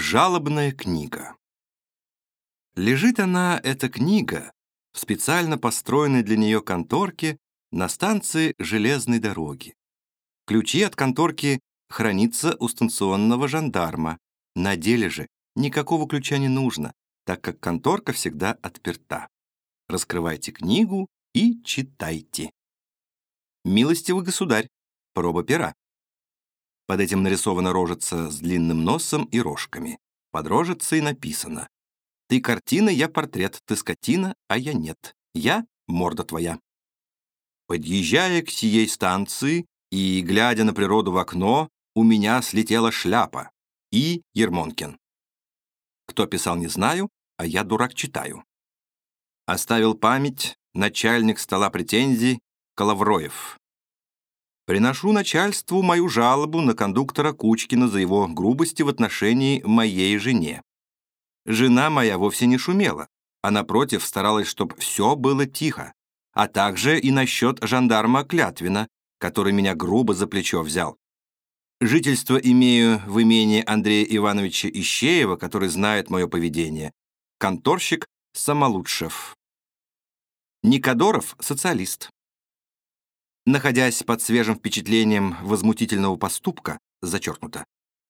Жалобная книга. Лежит она, эта книга, в специально построенной для нее конторке на станции железной дороги. Ключи от конторки хранится у станционного жандарма. На деле же никакого ключа не нужно, так как конторка всегда отперта. Раскрывайте книгу и читайте. Милостивый государь, проба пера. Под этим нарисована рожица с длинным носом и рожками. Под рожицей написано «Ты картина, я портрет, ты скотина, а я нет. Я — морда твоя». Подъезжая к сией станции и, глядя на природу в окно, у меня слетела шляпа. И Ермонкин. Кто писал, не знаю, а я дурак читаю. Оставил память начальник стола претензий Коловроев. Приношу начальству мою жалобу на кондуктора Кучкина за его грубости в отношении моей жене. Жена моя вовсе не шумела, а напротив старалась, чтобы все было тихо, а также и насчет жандарма Клятвина, который меня грубо за плечо взял. Жительство имею в имении Андрея Ивановича Ищеева, который знает мое поведение. Конторщик Самолучшев. Никодоров — социалист. Находясь под свежим впечатлением возмутительного поступка, зачеркнуто,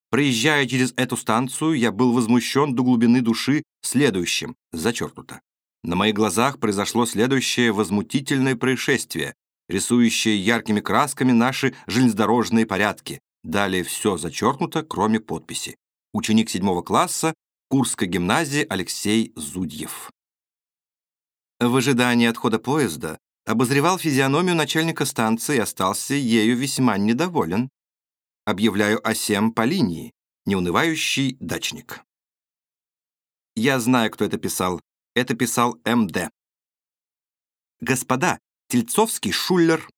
проезжая через эту станцию, я был возмущен до глубины души следующим, зачеркнуто. На моих глазах произошло следующее возмутительное происшествие, рисующее яркими красками наши железнодорожные порядки. Далее все зачеркнуто, кроме подписи. Ученик седьмого класса Курской гимназии Алексей Зудьев. В ожидании отхода поезда обозревал физиономию начальника станции и остался ею весьма недоволен. Объявляю о сем по линии, неунывающий дачник. Я знаю, кто это писал. Это писал МД. Господа, Тельцовский Шуллер.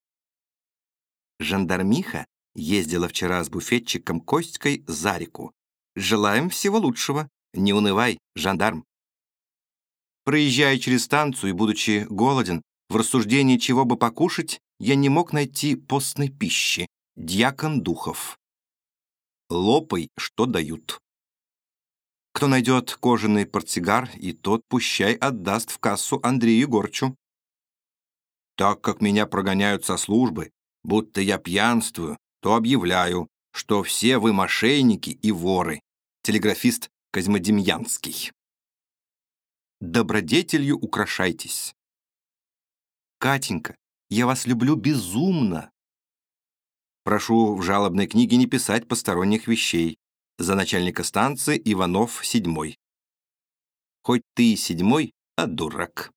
Жандармиха ездила вчера с буфетчиком Костькой за реку. Желаем всего лучшего. Не унывай, жандарм. Проезжая через станцию и будучи голоден, в рассуждении чего бы покушать, я не мог найти постной пищи. Дьякон Духов. Лопай, что дают. Кто найдет кожаный портсигар, и тот пущай отдаст в кассу Андрею Егорчу. Так как меня прогоняют со службы, будто я пьянствую, то объявляю, что все вы мошенники и воры. Телеграфист Козьмодемьянский. Добродетелью украшайтесь. Катенька, я вас люблю безумно. Прошу в жалобной книге не писать посторонних вещей. За начальника станции Иванов седьмой. Хоть ты и седьмой, а дурак.